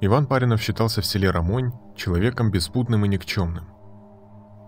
Иван Паринов считался в селе Рамонь человеком беспутным и никчемным.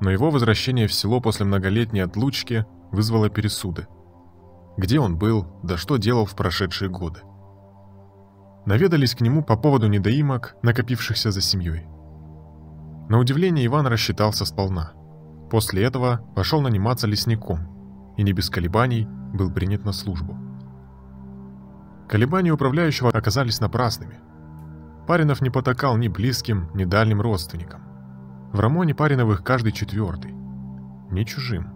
Но его возвращение в село после многолетней отлучки вызвало пересуды. Где он был, да что делал в прошедшие годы. Наведались к нему по поводу недоимок, накопившихся за семьей. На удивление Иван рассчитался сполна. После этого пошел наниматься лесником и не без колебаний был принят на службу. Колебания управляющего оказались напрасными. Паринов не потакал ни близким, ни дальним родственникам. В Рамоне Париновых каждый четвертый. Не чужим.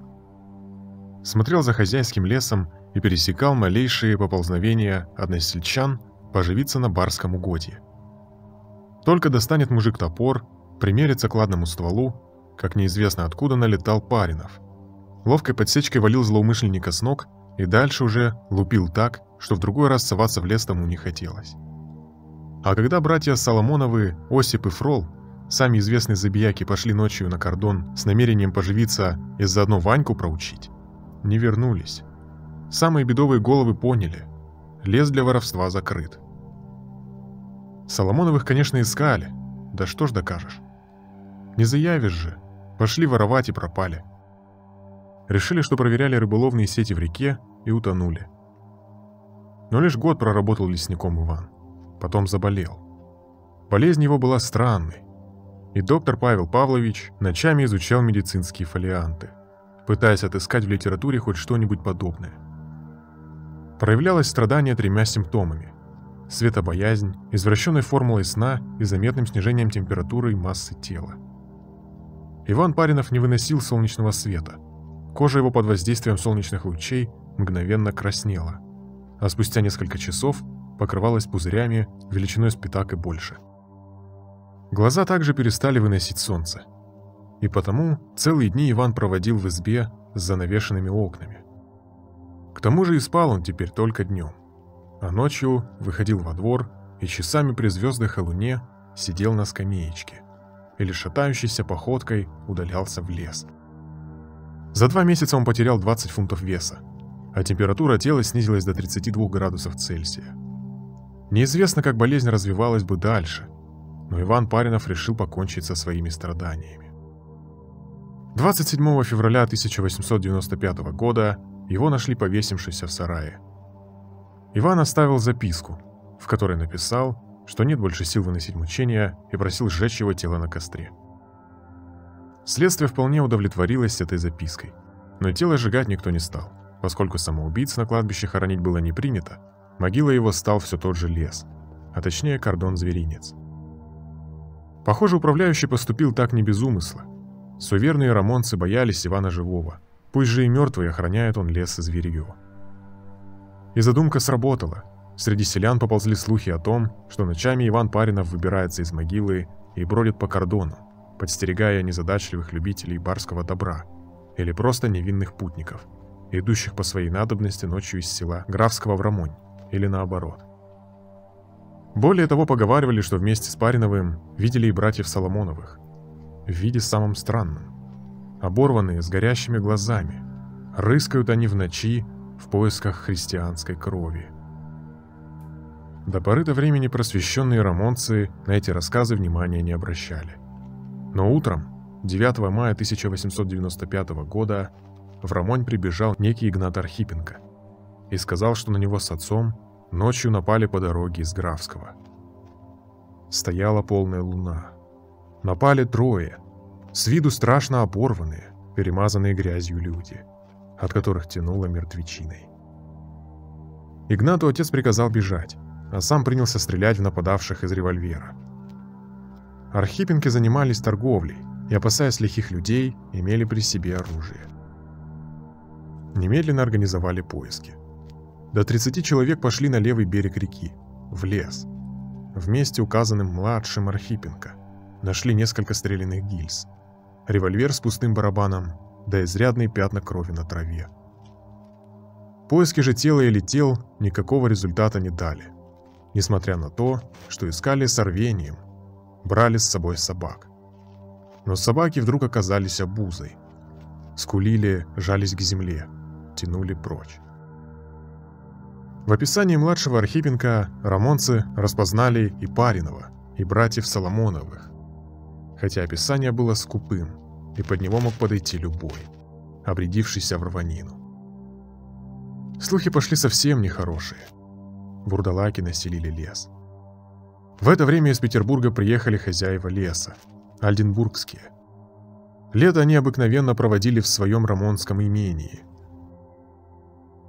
Смотрел за хозяйским лесом и пересекал малейшие поползновения односельчан поживиться на барском угодье. Только достанет мужик топор, примерится к ладному стволу, как неизвестно откуда налетал Паринов. Ловкой подсечкой валил злоумышленника с ног и дальше уже лупил так, что в другой раз соваться в лес тому не хотелось. А когда братья Соломоновы, Осип и Фрол, сами известные забияки, пошли ночью на кордон с намерением поживиться и заодно Ваньку проучить, не вернулись. Самые бедовые головы поняли – лес для воровства закрыт. Соломоновых, конечно, искали, да что ж докажешь. Не заявишь же, пошли воровать и пропали. Решили, что проверяли рыболовные сети в реке и утонули. Но лишь год проработал лесником Иван. Потом заболел. Болезнь его была странной. И доктор Павел Павлович ночами изучал медицинские фолианты, пытаясь отыскать в литературе хоть что-нибудь подобное. Проявлялось страдание тремя симптомами. Светобоязнь, извращенной формулой сна и заметным снижением температуры и массы тела. Иван Паринов не выносил солнечного света. Кожа его под воздействием солнечных лучей мгновенно краснела а спустя несколько часов покрывалась пузырями величиной с пятак и больше. Глаза также перестали выносить солнце. И потому целые дни Иван проводил в избе с занавешенными окнами. К тому же и спал он теперь только днем, а ночью выходил во двор и часами при звездах и луне сидел на скамеечке или шатающейся походкой удалялся в лес. За два месяца он потерял 20 фунтов веса, а температура тела снизилась до 32 градусов Цельсия. Неизвестно, как болезнь развивалась бы дальше, но Иван Паринов решил покончить со своими страданиями. 27 февраля 1895 года его нашли повесившимся в сарае. Иван оставил записку, в которой написал, что нет больше сил выносить мучения и просил сжечь его тело на костре. Следствие вполне удовлетворилось этой запиской, но тело сжигать никто не стал. Поскольку самоубийц на кладбище хоронить было не принято, могила его стал все тот же лес, а точнее кордон-зверинец. Похоже, управляющий поступил так не без умысла. Суверные рамонцы боялись Ивана Живого, пусть же и мертвый охраняет он лес и зверье. И задумка сработала. Среди селян поползли слухи о том, что ночами Иван Паринов выбирается из могилы и бродит по кордону, подстерегая незадачливых любителей барского добра или просто невинных путников – идущих по своей надобности ночью из села Графского в Рамонь, или наоборот. Более того, поговаривали, что вместе с Париновым видели и братьев Соломоновых. В виде самым странным. Оборванные, с горящими глазами. Рыскают они в ночи в поисках христианской крови. До поры до времени просвещенные рамонцы на эти рассказы внимания не обращали. Но утром, 9 мая 1895 года, в Рамонь прибежал некий Игнат Архипенко и сказал, что на него с отцом ночью напали по дороге из Графского. Стояла полная луна. Напали трое, с виду страшно оборванные, перемазанные грязью люди, от которых тянуло мертвечиной. Игнату отец приказал бежать, а сам принялся стрелять в нападавших из револьвера. Архипенки занимались торговлей и, опасаясь лихих людей, имели при себе оружие немедленно организовали поиски. До 30 человек пошли на левый берег реки, в лес. Вместе указанным младшим Архипенко нашли несколько стрелянных гильз, револьвер с пустым барабаном, да изрядные пятна крови на траве. Поиски же тела или тел никакого результата не дали, несмотря на то, что искали с рвением, брали с собой собак. Но собаки вдруг оказались обузой. Скулили, жались к земле, тянули прочь. В описании младшего Архипенко рамонцы распознали и Паринова, и братьев Соломоновых, хотя описание было скупым, и под него мог подойти любой, обрядившийся в рванину. Слухи пошли совсем нехорошие. Бурдалаки населили лес. В это время из Петербурга приехали хозяева леса, альденбургские. Лето они обыкновенно проводили в своем рамонском имении.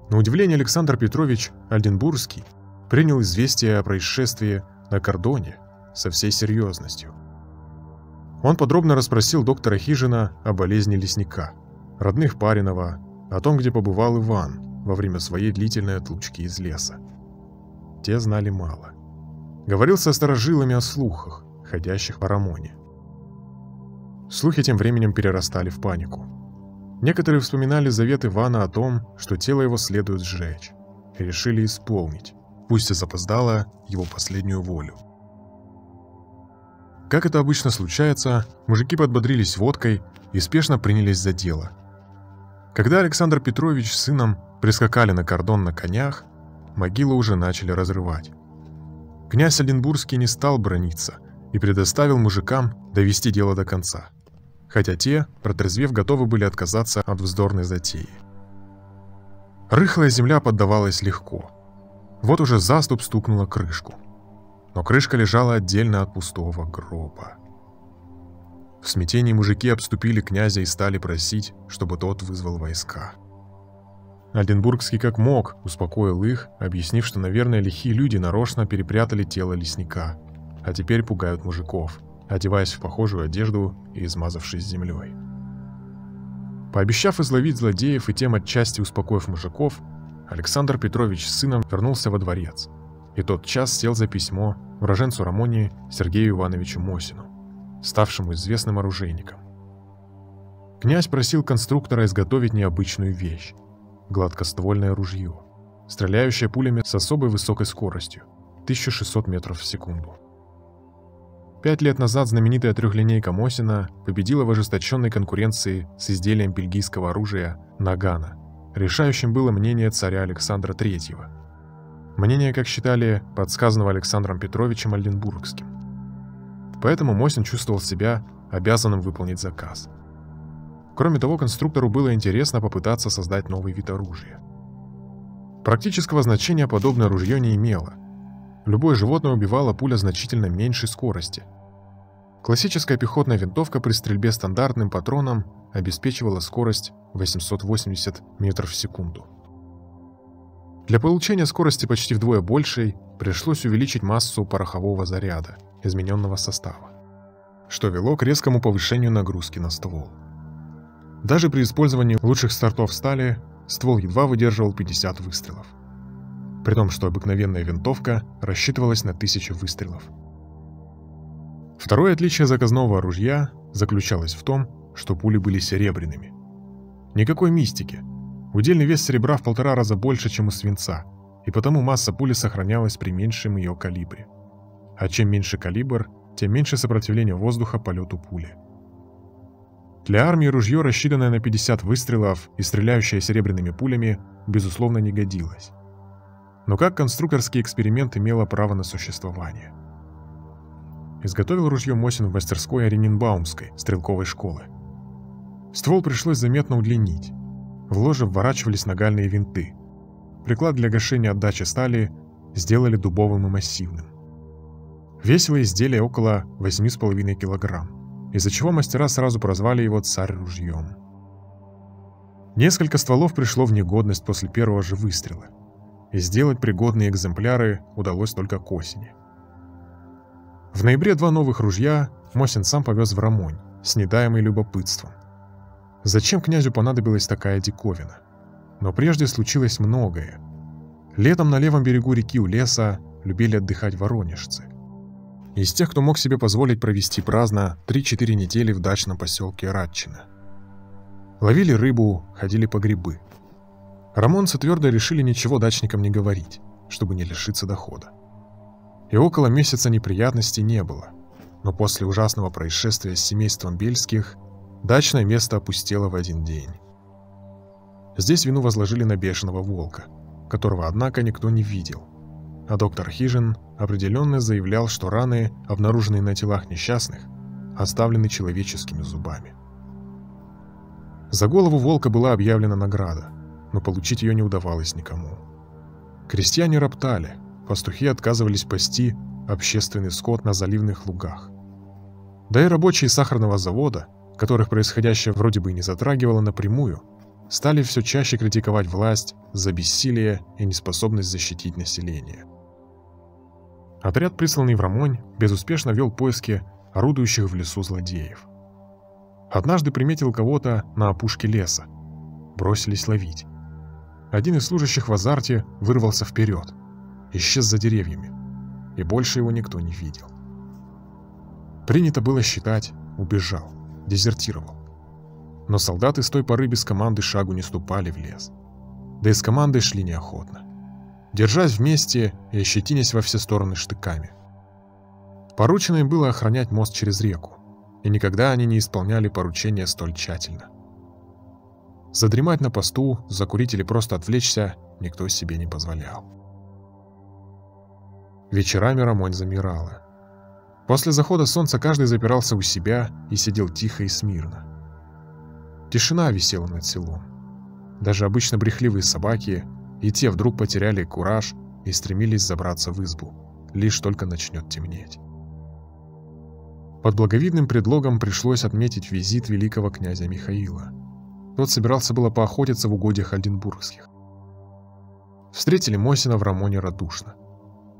На удивление Александр Петрович Альденбургский принял известие о происшествии на кордоне со всей серьезностью. Он подробно расспросил доктора Хижина о болезни лесника, родных Паринова, о том, где побывал Иван во время своей длительной отлучки из леса. Те знали мало. Говорил со сторожилами о слухах, ходящих по Рамоне. Слухи тем временем перерастали в панику. Некоторые вспоминали завет Ивана о том, что тело его следует сжечь, и решили исполнить, пусть и запоздало, его последнюю волю. Как это обычно случается, мужики подбодрились водкой и спешно принялись за дело. Когда Александр Петрович с сыном прискакали на кордон на конях, могилу уже начали разрывать. Князь Оленбургский не стал брониться и предоставил мужикам довести дело до конца хотя те, протрезвев, готовы были отказаться от вздорной затеи. Рыхлая земля поддавалась легко. Вот уже заступ стукнула крышку. Но крышка лежала отдельно от пустого гроба. В смятении мужики обступили князя и стали просить, чтобы тот вызвал войска. Альденбургский как мог успокоил их, объяснив, что, наверное, лихие люди нарочно перепрятали тело лесника, а теперь пугают мужиков – одеваясь в похожую одежду и измазавшись землей. Пообещав изловить злодеев и тем отчасти успокоив мужиков, Александр Петрович с сыном вернулся во дворец, и тот час сел за письмо уроженцу Рамонии Сергею Ивановичу Мосину, ставшему известным оружейником. Князь просил конструктора изготовить необычную вещь – гладкоствольное ружье, стреляющее пулями с особой высокой скоростью – 1600 метров в секунду. Пять лет назад знаменитая трехлинейка Мосина победила в ожесточенной конкуренции с изделием бельгийского оружия Нагана. Решающим было мнение царя Александра III. Мнение, как считали, подсказанного Александром Петровичем Альденбургским. Поэтому Мосин чувствовал себя обязанным выполнить заказ. Кроме того, конструктору было интересно попытаться создать новый вид оружия. Практического значения подобное ружье не имело. Любое животное убивало пуля значительно меньшей скорости – Классическая пехотная винтовка при стрельбе стандартным патроном обеспечивала скорость 880 метров в секунду. Для получения скорости почти вдвое большей пришлось увеличить массу порохового заряда, измененного состава, что вело к резкому повышению нагрузки на ствол. Даже при использовании лучших стартов стали ствол едва выдерживал 50 выстрелов, при том, что обыкновенная винтовка рассчитывалась на 1000 выстрелов. Второе отличие заказного ружья заключалось в том, что пули были серебряными. Никакой мистики. Удельный вес серебра в полтора раза больше, чем у свинца, и потому масса пули сохранялась при меньшем ее калибре. А чем меньше калибр, тем меньше сопротивление воздуха полету пули. Для армии ружье, рассчитанное на 50 выстрелов и стреляющее серебряными пулями, безусловно не годилось. Но как конструкторский эксперимент имело право на существование – изготовил ружье Мосин в мастерской Орененбаумской стрелковой школы. Ствол пришлось заметно удлинить. В ложе вворачивались нагальные винты. Приклад для гашения отдачи стали сделали дубовым и массивным. Весило изделие около 8,5 килограмм, из-за чего мастера сразу прозвали его «царь ружьем». Несколько стволов пришло в негодность после первого же выстрела, и сделать пригодные экземпляры удалось только к осени. В ноябре два новых ружья Мосин сам повез в Рамонь, с недаемой любопытством. Зачем князю понадобилась такая диковина? Но прежде случилось многое. Летом на левом берегу реки у леса любили отдыхать воронежцы. Из тех, кто мог себе позволить провести праздно 3-4 недели в дачном поселке Радчина. Ловили рыбу, ходили по грибы. Рамонцы твердо решили ничего дачникам не говорить, чтобы не лишиться дохода и около месяца неприятностей не было. Но после ужасного происшествия с семейством Бельских дачное место опустело в один день. Здесь вину возложили на бешеного волка, которого, однако, никто не видел. а доктор Хижин определенно заявлял, что раны, обнаруженные на телах несчастных, оставлены человеческими зубами. За голову волка была объявлена награда, но получить ее не удавалось никому. Крестьяне роптали, пастухи отказывались пасти общественный скот на заливных лугах. Да и рабочие сахарного завода, которых происходящее вроде бы и не затрагивало напрямую, стали все чаще критиковать власть за бессилие и неспособность защитить население. Отряд, присланный в Рамонь, безуспешно вел поиски орудующих в лесу злодеев. Однажды приметил кого-то на опушке леса. Бросились ловить. Один из служащих в азарте вырвался вперед, исчез за деревьями, и больше его никто не видел. Принято было считать, убежал, дезертировал. Но солдаты с той поры без команды шагу не ступали в лес. Да и с командой шли неохотно. Держась вместе и ощетинясь во все стороны штыками. Поручено им было охранять мост через реку, и никогда они не исполняли поручения столь тщательно. Задремать на посту, закурить или просто отвлечься никто себе не позволял. Вечерами Рамонь замирала. После захода солнца каждый запирался у себя и сидел тихо и смирно. Тишина висела над селом. Даже обычно брехливые собаки и те вдруг потеряли кураж и стремились забраться в избу, лишь только начнет темнеть. Под благовидным предлогом пришлось отметить визит великого князя Михаила. Тот собирался было поохотиться в угодьях Альденбургских. Встретили Мосина в Рамоне радушно.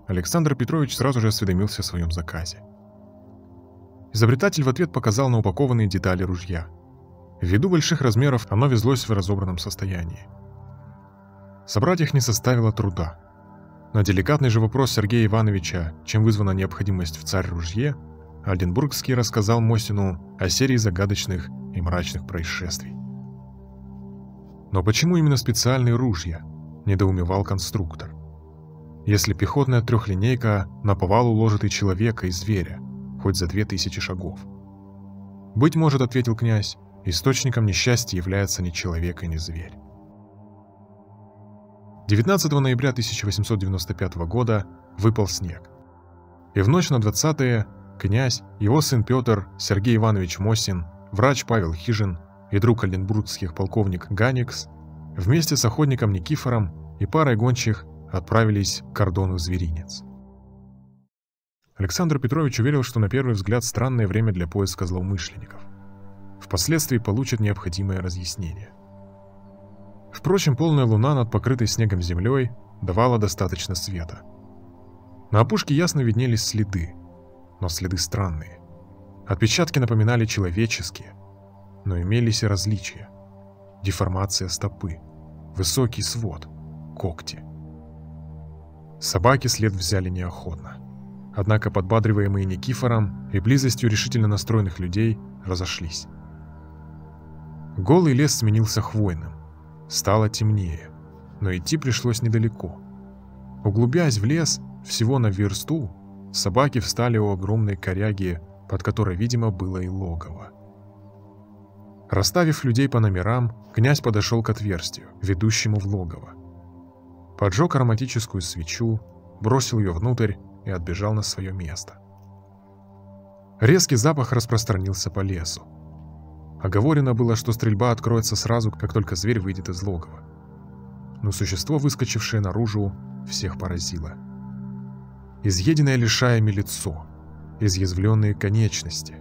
Александр Петрович сразу же осведомился о своем заказе. Изобретатель в ответ показал на упакованные детали ружья. Ввиду больших размеров оно везлось в разобранном состоянии. Собрать их не составило труда. На деликатный же вопрос Сергея Ивановича, чем вызвана необходимость в царь-ружье, Альденбургский рассказал Мосину о серии загадочных и мрачных происшествий. Но почему именно специальные ружья? Недоумевал конструктор. Если пехотная трехлинейка на повал уложит и человека, и зверя, хоть за две тысячи шагов. «Быть может, — ответил князь, — источником несчастья является ни человек и ни зверь. 19 ноября 1895 года выпал снег. И в ночь на 20 князь, его сын Петр, Сергей Иванович Мосин, врач Павел Хижин и друг оленбургских полковник Ганикс вместе с охотником Никифором и парой гончих отправились к кордону зверинец. Александр Петрович уверил, что на первый взгляд странное время для поиска злоумышленников. Впоследствии получат необходимое разъяснение. Впрочем, полная луна над покрытой снегом землей давала достаточно света. На опушке ясно виднелись следы, но следы странные. Отпечатки напоминали человеческие, но имелись и различия. Деформация стопы, высокий свод, когти. Собаки след взяли неохотно. Однако подбадриваемые Никифором и близостью решительно настроенных людей разошлись. Голый лес сменился хвойным. Стало темнее, но идти пришлось недалеко. Углубясь в лес, всего на версту, собаки встали у огромной коряги, под которой, видимо, было и логово. Расставив людей по номерам, князь подошел к отверстию, ведущему в логово. Поджег ароматическую свечу, бросил ее внутрь и отбежал на свое место. Резкий запах распространился по лесу. Оговорено было, что стрельба откроется сразу, как только зверь выйдет из логова. Но существо, выскочившее наружу, всех поразило. Изъеденное лишаями лицо, изъязвленные конечности,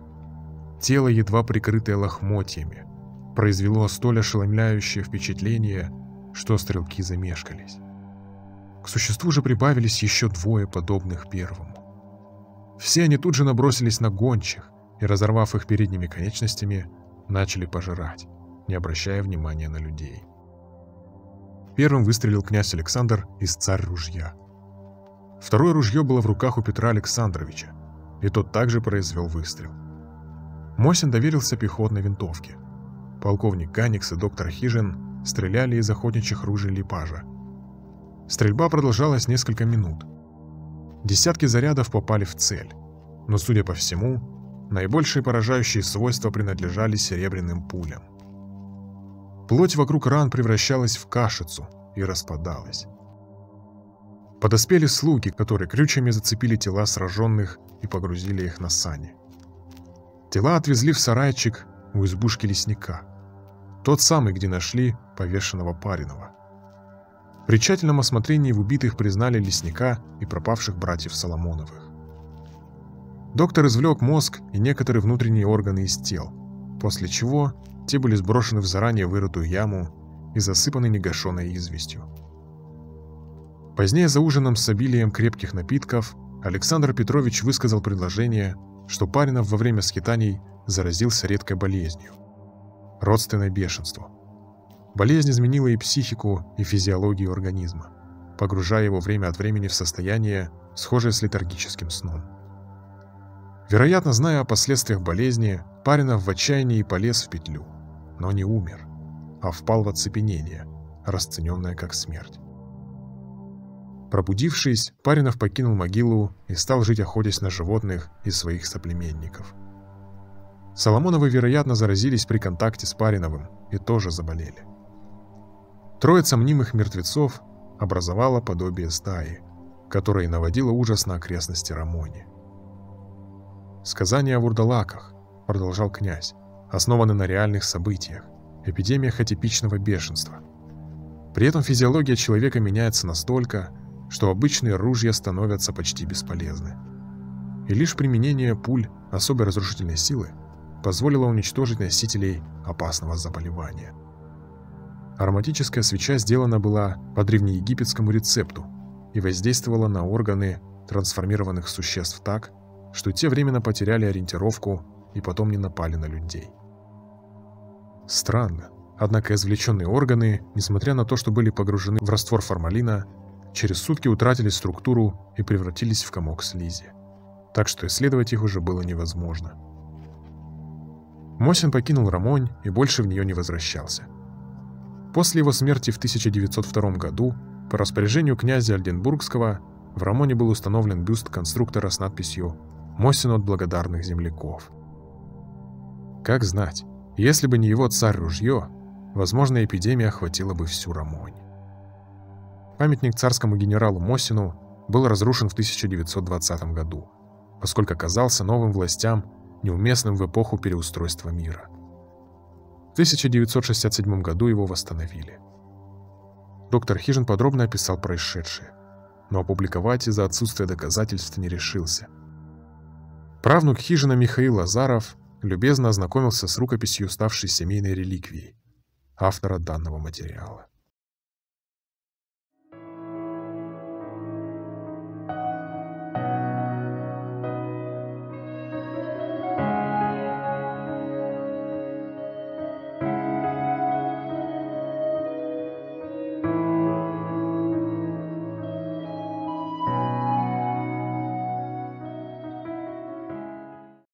тело, едва прикрытое лохмотьями, произвело столь ошеломляющее впечатление, что стрелки замешкались. К существу же прибавились еще двое подобных первому. Все они тут же набросились на гончих и, разорвав их передними конечностями, начали пожирать, не обращая внимания на людей. Первым выстрелил князь Александр из царь ружья. Второе ружье было в руках у Петра Александровича, и тот также произвел выстрел. Мосин доверился пехотной винтовке. Полковник Ганикс и доктор Хижин стреляли из охотничьих ружей Липажа. Стрельба продолжалась несколько минут. Десятки зарядов попали в цель, но, судя по всему, Наибольшие поражающие свойства принадлежали серебряным пулям. Плоть вокруг ран превращалась в кашицу и распадалась. Подоспели слуги, которые крючьями зацепили тела сраженных и погрузили их на сани. Тела отвезли в сарайчик у избушки лесника. Тот самый, где нашли повешенного Паринова. При тщательном осмотрении в убитых признали лесника и пропавших братьев Соломоновых. Доктор извлек мозг и некоторые внутренние органы из тел, после чего те были сброшены в заранее вырытую яму и засыпаны негашенной известью. Позднее за ужином с обилием крепких напитков Александр Петрович высказал предложение, что Паринов во время скитаний заразился редкой болезнью – родственное бешенство. Болезнь изменила и психику, и физиологию организма, погружая его время от времени в состояние, схожее с летаргическим сном. Вероятно, зная о последствиях болезни, Паринов в отчаянии полез в петлю, но не умер, а впал в оцепенение, расцененное как смерть. Пробудившись, Паринов покинул могилу и стал жить охотясь на животных и своих соплеменников. Соломоновы, вероятно, заразились при контакте с Париновым и тоже заболели. Троица мнимых мертвецов образовала подобие стаи, которая наводила ужас на окрестности Рамони. Сказания о вурдалаках, продолжал князь, основаны на реальных событиях, эпидемиях атипичного бешенства. При этом физиология человека меняется настолько, что обычные ружья становятся почти бесполезны. И лишь применение пуль особой разрушительной силы позволило уничтожить носителей опасного заболевания. Ароматическая свеча сделана была по древнеегипетскому рецепту и воздействовала на органы трансформированных существ так, что те временно потеряли ориентировку и потом не напали на людей. Странно, однако извлеченные органы, несмотря на то, что были погружены в раствор формалина, через сутки утратили структуру и превратились в комок слизи. Так что исследовать их уже было невозможно. Мосин покинул Рамонь и больше в нее не возвращался. После его смерти в 1902 году по распоряжению князя Альденбургского в Рамоне был установлен бюст конструктора с надписью «Мосин от благодарных земляков». Как знать, если бы не его царь-ружье, возможно, эпидемия охватила бы всю Рамонь. Памятник царскому генералу Мосину был разрушен в 1920 году, поскольку оказался новым властям неуместным в эпоху переустройства мира. В 1967 году его восстановили. Доктор Хижин подробно описал происшедшее, но опубликовать из-за отсутствия доказательств не решился. Правнук Хижина Михаил Лазаров любезно ознакомился с рукописью, ставшей семейной реликвией автора данного материала.